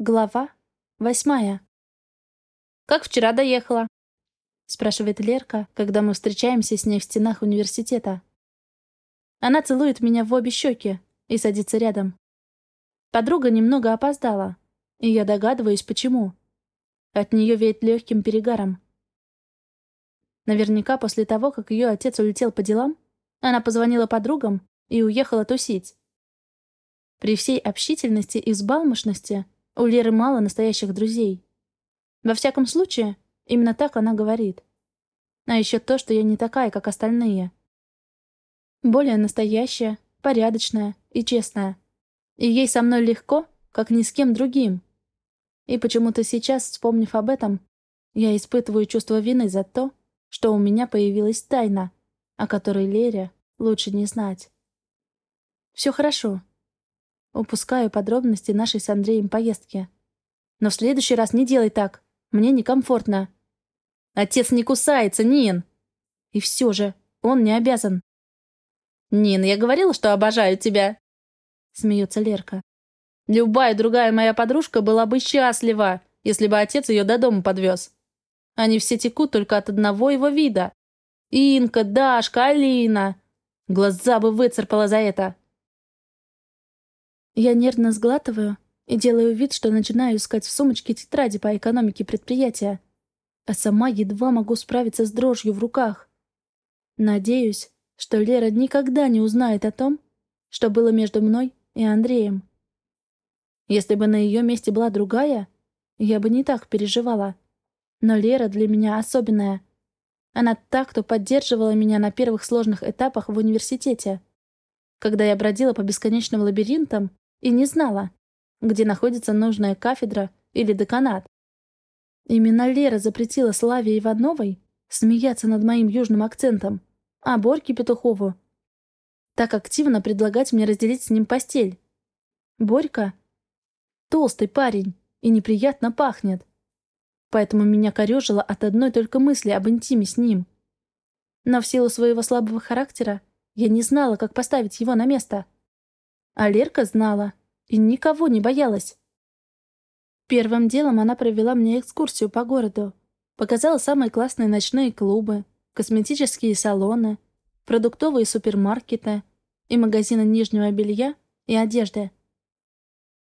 Глава восьмая. «Как вчера доехала?» — спрашивает Лерка, когда мы встречаемся с ней в стенах университета. Она целует меня в обе щеки и садится рядом. Подруга немного опоздала, и я догадываюсь, почему. От нее веет легким перегаром. Наверняка после того, как ее отец улетел по делам, она позвонила подругам и уехала тусить. При всей общительности и взбалмошности — у Леры мало настоящих друзей. Во всяком случае, именно так она говорит. А еще то, что я не такая, как остальные. Более настоящая, порядочная и честная. И ей со мной легко, как ни с кем другим. И почему-то сейчас, вспомнив об этом, я испытываю чувство вины за то, что у меня появилась тайна, о которой Лере лучше не знать. Все хорошо. Упускаю подробности нашей с Андреем поездки. Но в следующий раз не делай так. Мне некомфортно. Отец не кусается, Нин. И все же, он не обязан. Нин, я говорила, что обожаю тебя. Смеется Лерка. Любая другая моя подружка была бы счастлива, если бы отец ее до дома подвез. Они все текут только от одного его вида. Инка, Дашка, Алина. Глаза бы выцарпала за это. Я нервно сглатываю и делаю вид, что начинаю искать в сумочке тетради по экономике предприятия, а сама едва могу справиться с дрожью в руках. Надеюсь, что Лера никогда не узнает о том, что было между мной и Андреем. Если бы на ее месте была другая, я бы не так переживала. Но Лера для меня особенная. Она так, кто поддерживала меня на первых сложных этапах в университете. Когда я бродила по бесконечным лабиринтам и не знала, где находится нужная кафедра или деканат. Именно Лера запретила Славе Ивановой смеяться над моим южным акцентом, а Борьке Петухову так активно предлагать мне разделить с ним постель. Борька — толстый парень и неприятно пахнет. Поэтому меня корежило от одной только мысли об интиме с ним. Но в силу своего слабого характера я не знала, как поставить его на место — а Лерка знала и никого не боялась. Первым делом она провела мне экскурсию по городу. Показала самые классные ночные клубы, косметические салоны, продуктовые супермаркеты и магазины нижнего белья и одежды.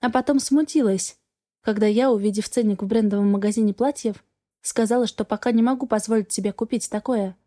А потом смутилась, когда я, увидев ценник в брендовом магазине платьев, сказала, что пока не могу позволить себе купить такое.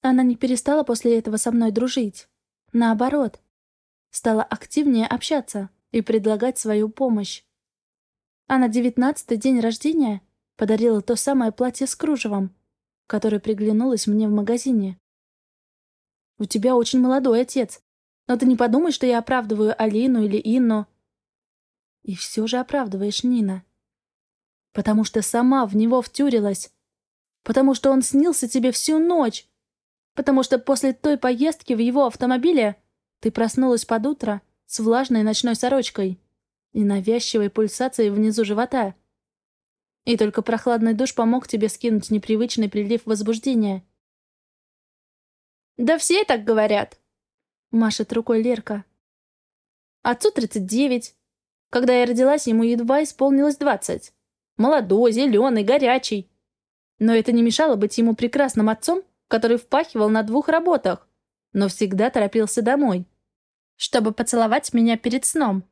Она не перестала после этого со мной дружить. Наоборот, стала активнее общаться и предлагать свою помощь. А на девятнадцатый день рождения подарила то самое платье с кружевом, которое приглянулось мне в магазине. «У тебя очень молодой отец, но ты не подумай, что я оправдываю Алину или Инну». И все же оправдываешь Нина. Потому что сама в него втюрилась. Потому что он снился тебе всю ночь. Потому что после той поездки в его автомобиле ты проснулась под утро с влажной ночной сорочкой и навязчивой пульсацией внизу живота. И только прохладный душ помог тебе скинуть непривычный прилив возбуждения. «Да все так говорят», — машет рукой Лерка. «Отцу 39. Когда я родилась, ему едва исполнилось 20. Молодой, зеленый, горячий. Но это не мешало быть ему прекрасным отцом, который впахивал на двух работах, но всегда торопился домой чтобы поцеловать меня перед сном.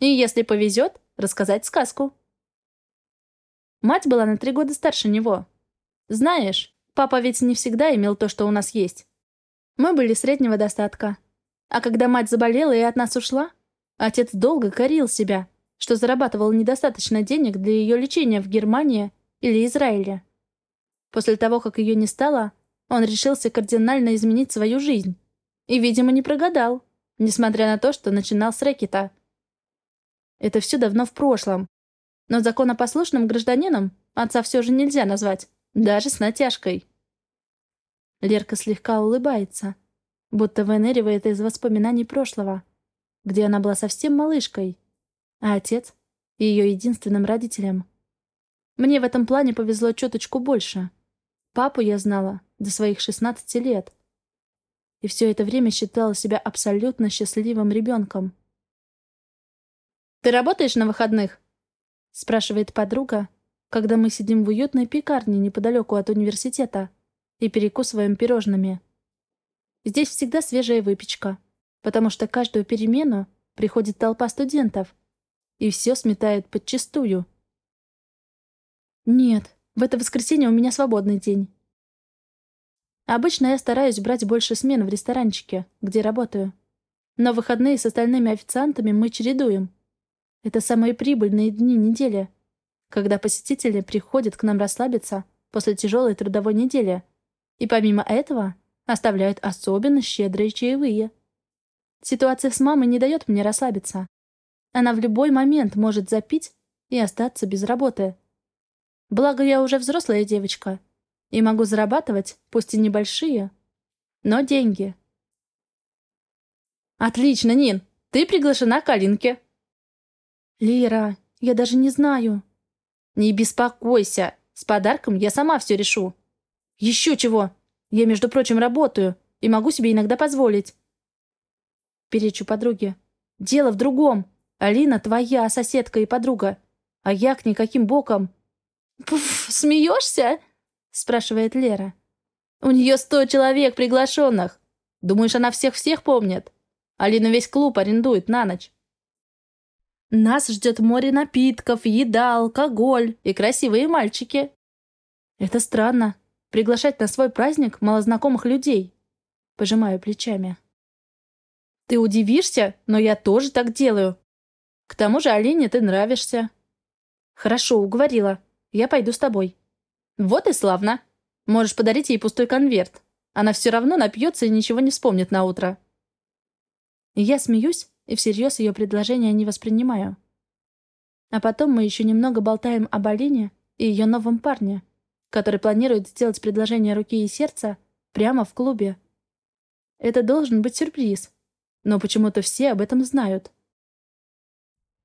И, если повезет, рассказать сказку. Мать была на три года старше него. Знаешь, папа ведь не всегда имел то, что у нас есть. Мы были среднего достатка. А когда мать заболела и от нас ушла, отец долго корил себя, что зарабатывал недостаточно денег для ее лечения в Германии или Израиле. После того, как ее не стало, он решился кардинально изменить свою жизнь. И, видимо, не прогадал несмотря на то, что начинал с рэкета. Это все давно в прошлом. Но законопослушным гражданином отца все же нельзя назвать, даже с натяжкой. Лерка слегка улыбается, будто выныривает из воспоминаний прошлого, где она была совсем малышкой, а отец — ее единственным родителем. Мне в этом плане повезло чуточку больше. Папу я знала до своих 16 лет — и все это время считала себя абсолютно счастливым ребенком. «Ты работаешь на выходных?» спрашивает подруга, когда мы сидим в уютной пекарне неподалеку от университета и перекусываем пирожными. Здесь всегда свежая выпечка, потому что каждую перемену приходит толпа студентов, и все сметает подчистую. Нет, в это воскресенье у меня свободный день. Обычно я стараюсь брать больше смен в ресторанчике, где работаю. Но выходные с остальными официантами мы чередуем. Это самые прибыльные дни недели, когда посетители приходят к нам расслабиться после тяжелой трудовой недели. И помимо этого оставляют особенно щедрые чаевые. Ситуация с мамой не дает мне расслабиться. Она в любой момент может запить и остаться без работы. Благо, я уже взрослая девочка и могу зарабатывать, пусть и небольшие, но деньги. «Отлично, Нин! Ты приглашена к Алинке!» «Лира, я даже не знаю». «Не беспокойся! С подарком я сама все решу!» «Еще чего! Я, между прочим, работаю и могу себе иногда позволить!» Перечу подруге. «Дело в другом. Алина твоя соседка и подруга, а я к никаким боком». «Пф, смеешься?» — спрашивает Лера. «У нее сто человек приглашенных. Думаешь, она всех-всех помнит? Алина весь клуб арендует на ночь». Нас ждет море напитков, еда, алкоголь и красивые мальчики. Это странно. Приглашать на свой праздник малознакомых людей. Пожимаю плечами. Ты удивишься, но я тоже так делаю. К тому же Алине ты нравишься. Хорошо, уговорила. Я пойду с тобой. Вот и славно. Можешь подарить ей пустой конверт. Она все равно напьется и ничего не вспомнит на утро. Я смеюсь и всерьез ее предложение не воспринимаю. А потом мы еще немного болтаем об Алине и ее новом парне, который планирует сделать предложение руки и сердца прямо в клубе. Это должен быть сюрприз, но почему-то все об этом знают.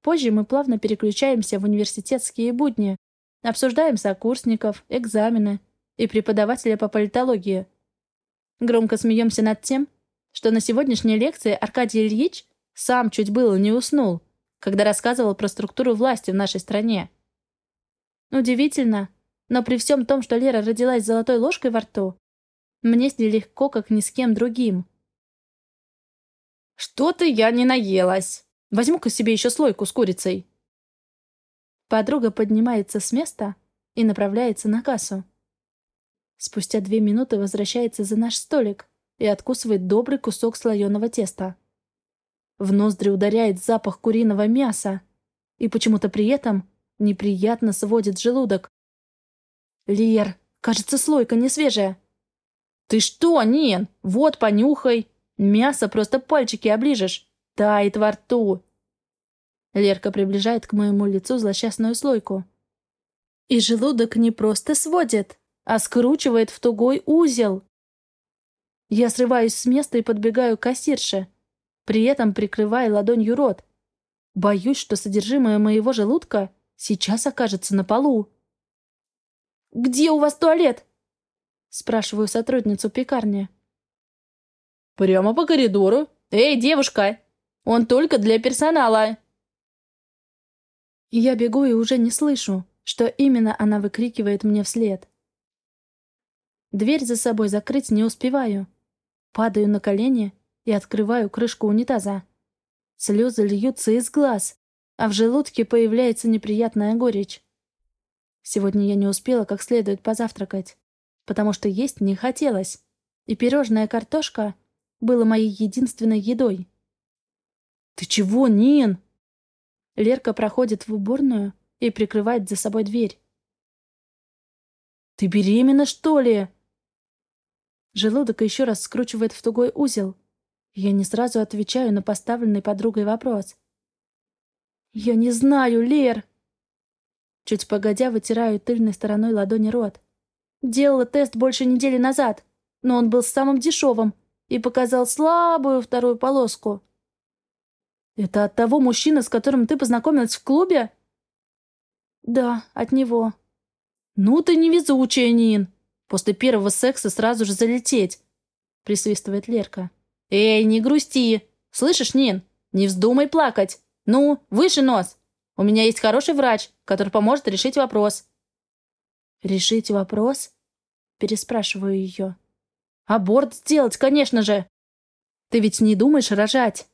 Позже мы плавно переключаемся в университетские будни, обсуждаем сокурсников, экзамены и преподавателя по политологии. Громко смеемся над тем, что на сегодняшней лекции Аркадий Ильич сам чуть было не уснул, когда рассказывал про структуру власти в нашей стране. Удивительно, но при всем том, что Лера родилась с золотой ложкой во рту, мне с ней легко, как ни с кем другим. «Что-то я не наелась. Возьму-ка себе еще слойку с курицей». Подруга поднимается с места и направляется на кассу. Спустя две минуты возвращается за наш столик и откусывает добрый кусок слоеного теста. В ноздри ударяет запах куриного мяса, и почему-то при этом неприятно сводит желудок. «Лер, кажется, слойка не свежая». «Ты что, Нин? Вот, понюхай!» Мясо просто пальчики оближешь. Тает во рту. Лерка приближает к моему лицу злосчастную слойку. И желудок не просто сводит, а скручивает в тугой узел. Я срываюсь с места и подбегаю к кассирше, при этом прикрывая ладонью рот. Боюсь, что содержимое моего желудка сейчас окажется на полу. «Где у вас туалет?» Спрашиваю сотрудницу пекарни. «Прямо по коридору. Эй, девушка! Он только для персонала!» Я бегу и уже не слышу, что именно она выкрикивает мне вслед. Дверь за собой закрыть не успеваю. Падаю на колени и открываю крышку унитаза. Слезы льются из глаз, а в желудке появляется неприятная горечь. Сегодня я не успела как следует позавтракать, потому что есть не хотелось, и пирожная картошка было моей единственной едой. «Ты чего, Нин?» Лерка проходит в уборную и прикрывает за собой дверь. «Ты беременна, что ли?» Желудок еще раз скручивает в тугой узел. Я не сразу отвечаю на поставленный подругой вопрос. «Я не знаю, Лер!» Чуть погодя, вытираю тыльной стороной ладони рот. Делала тест больше недели назад, но он был самым дешевым, и показал слабую вторую полоску. «Это от того мужчины, с которым ты познакомилась в клубе?» «Да, от него». «Ну ты невезучая, Нин! После первого секса сразу же залететь!» — присвистывает Лерка. «Эй, не грусти! Слышишь, Нин? Не вздумай плакать! Ну, выше нос! У меня есть хороший врач, который поможет решить вопрос». «Решить вопрос?» Переспрашиваю ее. «Аборт сделать, конечно же!» «Ты ведь не думаешь рожать?»